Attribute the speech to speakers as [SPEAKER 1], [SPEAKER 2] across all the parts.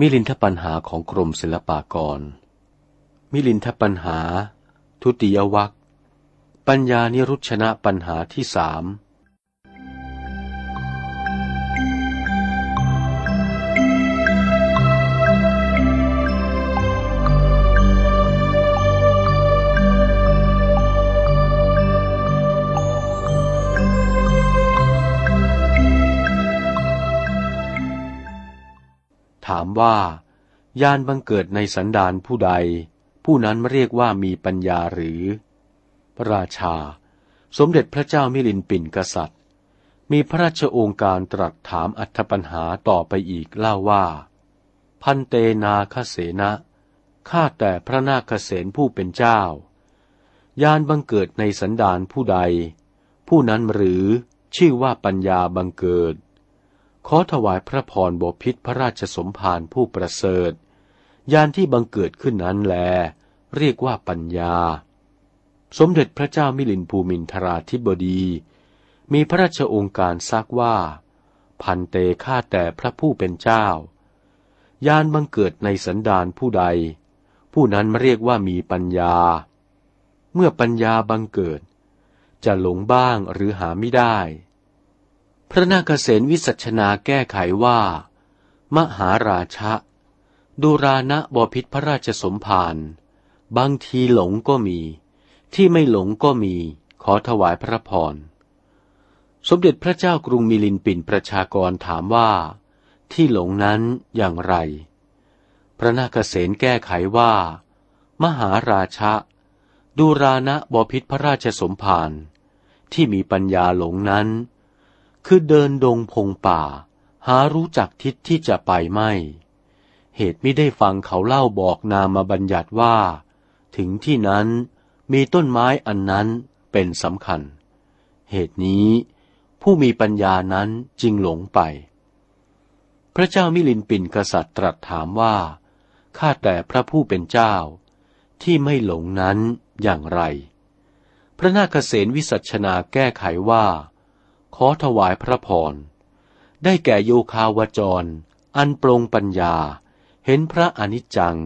[SPEAKER 1] มิลินทปัญหาของกรมศิลปากร มิลินทปัญหา ทุติยวัคปัญญานิรุชนะปัญหาที่สาม ถามว่ายานบังเกิดในสันดานผู้ใด ผู้นั้นเรียกว่ามีปัญญาหรือ พระราชา สมเด็จพระเจ้ามิลินปินกษัตริย์ มีพระราชโองการตรัสถามอัธปัญหาต่อไปอีกเล่าว่า พันเตนาคเสนะข้าแต่พระนาคเสนผู้เป็นเจ้ายานบังเกิดในสันดานผู้ใด ผู้นั้นหรือชื่อว่าปัญญาบังเกิด ขอถวายพระพรบพิษพระราชสมภารผู้ประเสริฐยานที่บังเกิดขึ้นนั้นแล เรียกว่าปัญญา สมเด็จพระเจ้ามิลินภูมินทราธิบดี มีพระราชองค์การซักว่า พันเตฆ่าแต่พระผู้เป็นเจ้า ยานบังเกิดในสันดานผู้ใด ผู้นั้นเรียกว่ามีปัญญา เมื่อปัญญาบังเกิด จะหลงบ้างหรือหาไม่ได้ พระนาคเษนวิสัชนาแก้ไขว่า มหาราชะดูรานะบพิษพระราชสมภารบางทีหลงก็มี ที่ไม่หลงก็มี ขอถวายพระพร สมเด็จพระเจ้ากรุงมิลินปินประชากรถามว่า ที่หลงนั้นอย่างไร พระนาคเษนแก้ไขว่า มหาราชะดูรานะบพิษพระราชสมภารที่มีปัญญาหลงนั้น คือเดินดงพงป่า หารู้จักทิศที่จะไปไม่ เหตุไม่ได้ฟังเขาเล่าบอกนามาบัญญัติว่า ถึงที่นั้นมีต้นไม้อันนั้นเป็นสำคัญ เหตุนี้ผู้มีปัญญานั้นจึงหลงไป พระเจ้ามิลินปินกษัตริย์ตรัสถามว่า ข้าแต่พระผู้เป็นเจ้า ที่ไม่หลงนั้นอย่างไร พระนาคเษนวิสัชนาแก้ไขว่า ขอถวายพระพร ได้แก่โยคาวจร อันปรงปัญญา เห็นพระอนิจจัง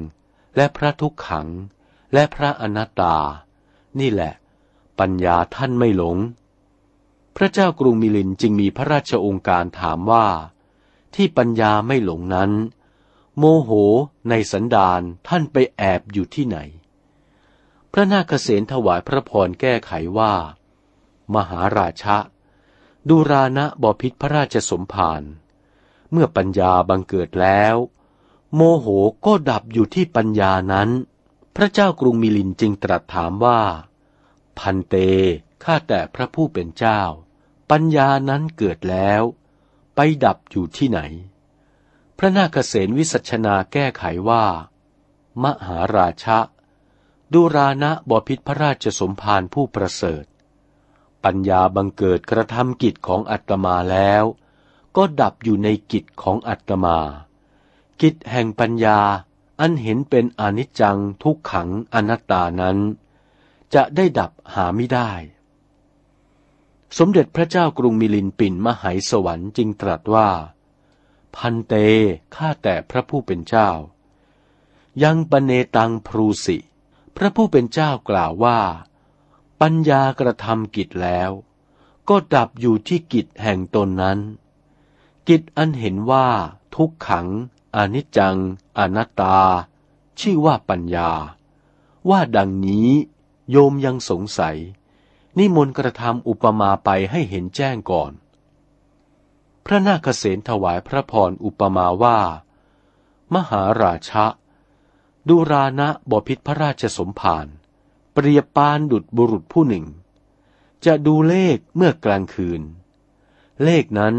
[SPEAKER 1] และพระทุกขัง และพระอนัตตา นี่แหละ ปัญญาท่านไม่หลง พระเจ้ากรุงมิลินจึงมีพระราชองค์การถามว่า ที่ปัญญาไม่หลงนั้น โมโหในสันดานท่านไปแอบอยู่ที่ไหน พระนาคเษนถวายพระพรแก้ไขว่า มหาราชะ ดูรานะบอพิษพระราชสมภาร เมื่อปัญญาบังเกิดแล้ว โมโหก็ดับอยู่ที่ปัญญานั้น พระเจ้ากรุงมิลินจึงตรัสถามว่า พันเต ข้าแต่พระผู้เป็นเจ้า ปัญญานั้นเกิดแล้ว ไปดับอยู่ที่ไหน พระนาคเษนวิสัชนาแก้ไขว่า มหาราชะดูรานะบอพิษพระราชสมภารผู้ประเสริฐ ปัญญาบังเกิดกระทำกิจของอัตมาแล้ว ก็ดับอยู่ในกิจของอัตมา กิจแห่งปัญญาอันเห็นเป็นอนิจจังทุกขังอนัตตานั้น จะได้ดับหาไม่ได้ สมเด็จพระเจ้ากรุงมิลินปินมหายสวรรค์จึงตรัสว่า พันเตข้าแต่พระผู้เป็นเจ้า ยังปเนตังพรูสิ พระผู้เป็นเจ้ากล่าวว่า ปัญญากระทำกิจแล้ว ก็ดับอยู่ที่กิจแห่งตนนั้น กิจอันเห็นว่าทุกขัง อนิจจัง อนัตตา ชื่อว่าปัญญา ว่าดังนี้โยมยังสงสัย นิมนต์กระทำอุปมาไปให้เห็นแจ้งก่อน พระนาคเษนถวายพระพรอุปมาว่า มหาราชะดูรานะบพิษพระราชสมภาร เปรียบปานดุดบุรุษผู้หนึ่ง จะดูเลขเมื่อกลางคืน เลขนั้น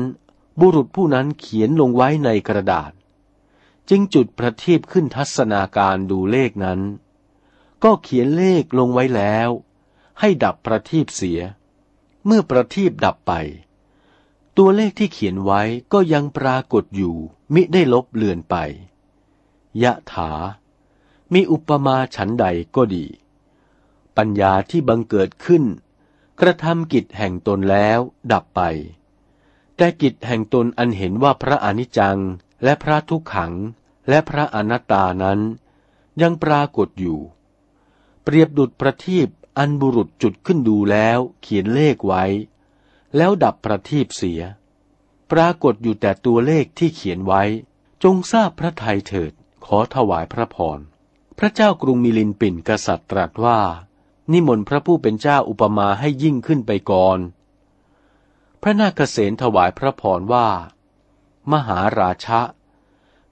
[SPEAKER 1] บุรุษผู้นั้นเขียนลงไว้ในกระดาษ จึงจุดประทีปขึ้นทัศนาการดูเลขนั้น ก็เขียนเลขลงไว้แล้ว ให้ดับประทีปเสีย เมื่อประทีปดับไป ตัวเลขที่เขียนไว้ก็ยังปรากฏอยู่ มิได้ลบเลือนไป ยะถา มีอุปมาฉันใดก็ดี ปัญญาที่บังเกิดขึ้น กระทำกิจแห่งตนแล้วดับไป แต่กิจแห่งตนอันเห็นว่าพระอนิจจังและพระทุกขังและพระอนัตตานั้น ยังปรากฏอยู่ เปรียบดุจประทีปอันบุรุษจุดขึ้นดูแล้วเขียนเลขไว้ แล้วดับประทีปเสีย ปรากฏอยู่แต่ตัวเลขที่เขียนไว้ จงทราบพระทัยเถิดขอถวายพระพรพระเจ้ากรุงมิลินปินกษัตริย์ตรัสว่า นิมนต์พระผู้เป็นเจ้าอุปมาให้ยิ่งขึ้นไปก่อน พระนาคเษนถวายพระพรว่า มหาราชะ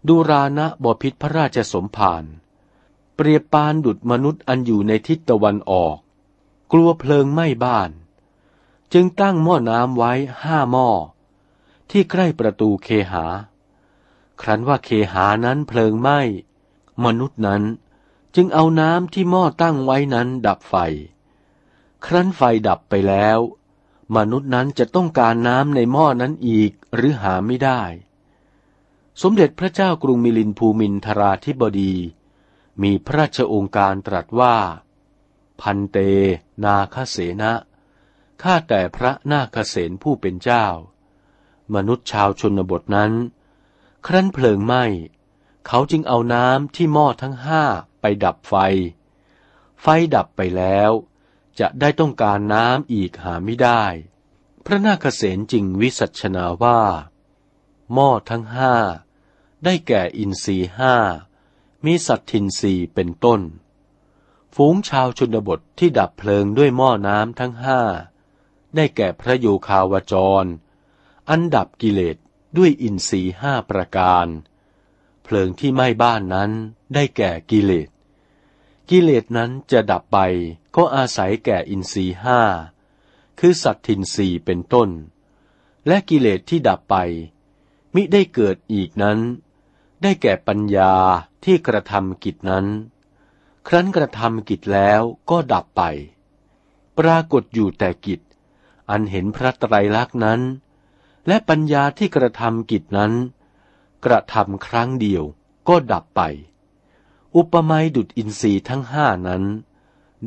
[SPEAKER 1] ดูรานะบพิษพระราชสมภารเปรียบปานดุดมนุษย์อันอยู่ในทิศตะวันออก กลัวเพลิงไหม้บ้าน จึงตั้งหม้อน้ำไว้ห้าหม้อ ที่ใกล้ประตูเคหา ครั้นว่าเคหานั้นเพลิงไหม้ มนุษย์นั้น จึงเอาน้ำที่หม้อตั้งไว้นั้นดับไฟ ครั้นไฟดับไปแล้ว มนุษย์นั้นจะต้องการน้ำในหม้อนั้นอีกหรือหาไม่ได้ สมเด็จพระเจ้ากรุงมิลินภูมินทราธิบดี มีพระราชองค์การตรัสว่า พันเต นาคเสนะข้าแต่พระนาคเสนผู้เป็นเจ้า มนุษย์ชาวชนบทนั้น ครั้นเพลิงไหม้ เขาจึงเอาน้ำที่หม้อทั้งห้า ไปดับไฟ ไฟดับไปแล้ว จะได้ต้องการน้ำอีกหาไม่ได้ พระนาคเสนจึงวิสัชนาว่า หม้อทั้งห้า ได้แก่อินทรีห้า มีสัตทินรีเป็นต้น ฝูงชาวชนบทที่ดับเพลิงด้วยหม้อน้ำทั้งห้า ได้แก่พระโยคาวจร อันดับกิเลสด้วยอินทรีห้าประการ เพลิงที่ไหม้บ้านนั้นได้แก่กิเลส กิเลสนั้นจะดับไปก็อาศัยแก่อินทรีห้า คือสัตทินรีเป็นต้น และกิเลสที่ดับไป มิได้เกิดอีกนั้น ได้แก่ปัญญาที่กระทำกิจนั้น ครั้นกระทำกิจแล้วก็ดับไป ปรากฏอยู่แต่กิจ อันเห็นพระไตรลักษณ์นั้น และปัญญาที่กระทำกิจนั้น กระทำครั้งเดียวก็ดับไป อุปมาดุดอินทรีย์ทั้งห้านั้น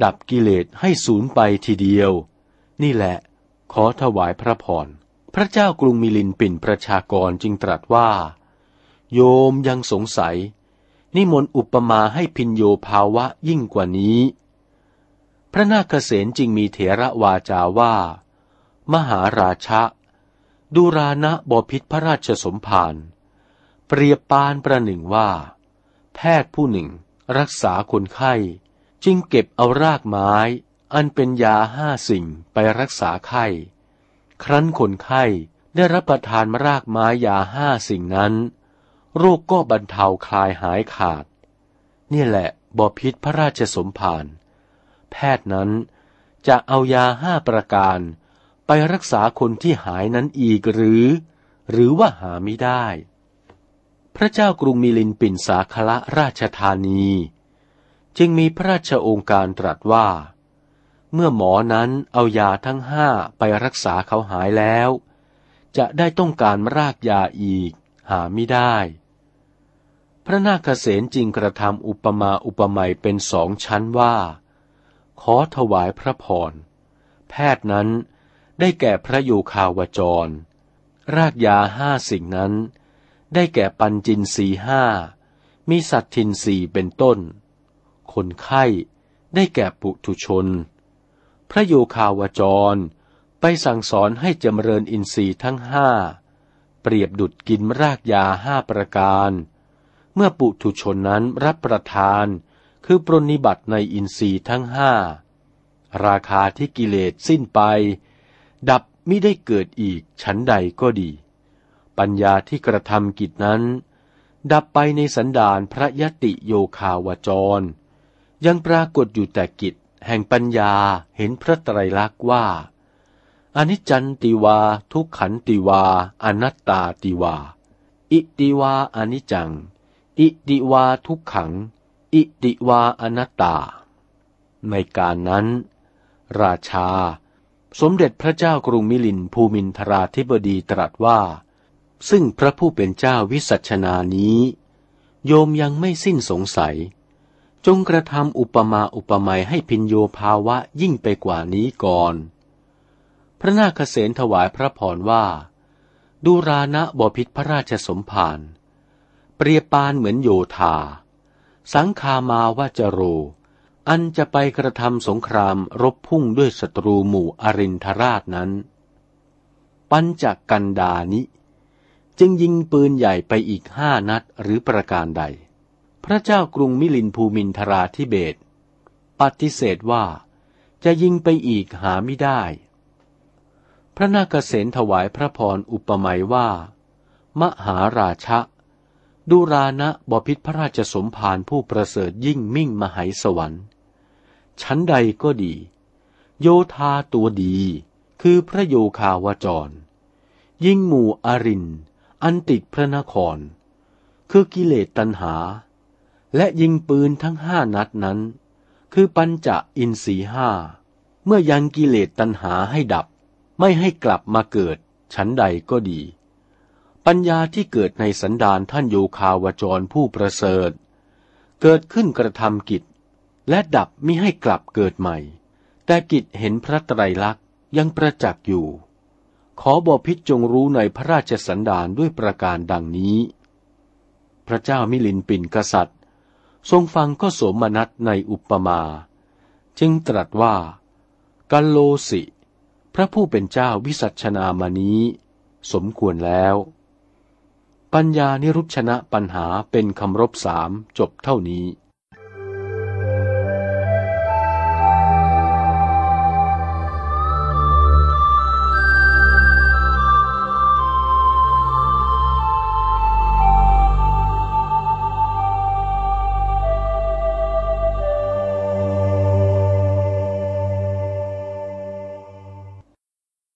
[SPEAKER 1] ดับกิเลสให้สูญไปทีเดียว นี่แหละ ขอถวายพระพร พระเจ้ากรุงมิลินปินประชากรจึงตรัสว่า โยมยังสงสัย นิมนต์อุปมาให้พินโยภาวะยิ่งกว่านี้ พระนาคเษนจึงมีเถระวาจาว่า มหาราชะดูรานะบพิษพระราชสมภาร เปรียบปานประหนึ่งว่า แพทย์ผู้หนึ่งรักษาคนไข้ จึงเก็บเอารากไม้ อันเป็นยาห้าสิ่งไปรักษาไข้ ครั้นคนไข้ได้รับประทานรากไม้ยาห้าสิ่งนั้น โรคก็บรรเทาคลายหายขาด นี่แหละบอพิษพระราชสมภารแพทย์นั้นจะเอายาห้าประการไปรักษาคนที่หายนั้นอีกหรือ หรือว่าหาไม่ได้ พระเจ้ากรุงมิลินปินสาคละราชธานี จึงมีพระราชองค์การตรัสว่า เมื่อหมอนั้นเอายาทั้งห้าไปรักษาเขาหายแล้ว จะได้ต้องการรากยาอีกหาไม่ได้ พระนาคเษนจริงกระทำอุปมาอุปไมยเป็นสองชั้นว่า ขอถวายพระพร แพทย์นั้นได้แก่พระโยคาวจร รากยาห้าสิ่งนั้น ได้แก่ปัญจินสีห้า มีสัตทินสีเป็นต้น คนไข้ได้แก่ปุถุชน พระโยคาวจรไปสั่งสอนให้จำเริญอินทรีย์ทั้งห้า เปรียบดุดกินรากยาห้าประการ เมื่อปุถุชนนั้นรับประทาน คือปรนิบัติในอินทรีย์ทั้งห้า ราคาที่กิเลสสิ้นไป ดับไม่ได้เกิดอีกชั้นใดก็ดี ปัญญาที่กระทำกิจนั้น ดับไปในสันดานพระยติโยคาวจร ยังปรากฏอยู่แต่กิจแห่งปัญญาเห็นพระไตรลักษณ์ว่า อนิจจันติวา ทุกขันติวา อนัตตาติวา อิติวาอนิจจัง อิติวาทุกขัง อิติวาอนัตตา ในการนั้น ราชา สมเด็จพระเจ้ากรุงมิลินภูมินทราธิบดีตรัสว่า ซึ่งพระผู้เป็นเจ้าวิสัชนานี้ โยมยังไม่สิ้นสงสัย จงกระทำอุปมาอุปไมยให้พินโยภาวะยิ่งไปกว่านี้ก่อน พระนาคเษนถวายพระพรว่า ดูรานะบพิษพระราชสมภารเปรียบปานเหมือนโยธา สังคามาวาจโร อันจะไปกระทำสงครามรบพุ่งด้วยศัตรูหมู่อรินทราชนั้น ปัญจกันดานิ จึงยิงปืนใหญ่ไปอีกห้านัดหรือประการใด พระเจ้ากรุงมิลินภูมินทราธิเบศปฏิเสธว่าจะยิงไปอีกหาไม่ได้ พระนาคเษนถวายพระพรอุปมาว่า มหาราชะดูรานะบพิษพระราชสมภารผู้ประเสริฐยิ่งมิ่งมหายสวรรค์ ชั้นใดก็ดี โยธาตัวดีคือพระโยคาวจร ยิ่งหมู่อริน อันติดพระนคร คือกิเลสตัณหา และยิงปืนทั้งห้านัดนั้น คือปัญจะอินทรีห้า เมื่อยังกิเลสตัณหาให้ดับ ไม่ให้กลับมาเกิดชั้นใดก็ดี ปัญญาที่เกิดในสันดานท่านโยคาวจรผู้ประเสริฐ เกิดขึ้นกระทำกิจ และดับมิให้กลับเกิดใหม่ แต่กิจเห็นพระไตรลักษณ์ยังประจักษ์อยู่ ขอบอพิษจงรู้ในพระราชสันดานด้วยประการดังนี้ พระเจ้ามิลินปินกษัตริย์ ทรงฟังก็สมนัตในอุปมา จึงตรัสว่า กัลโลสิ พระผู้เป็นเจ้าวิสัชนามานี้ สมควรแล้ว ปัญญานิรุชนะปัญหาเป็นคำรบสามจบเท่านี้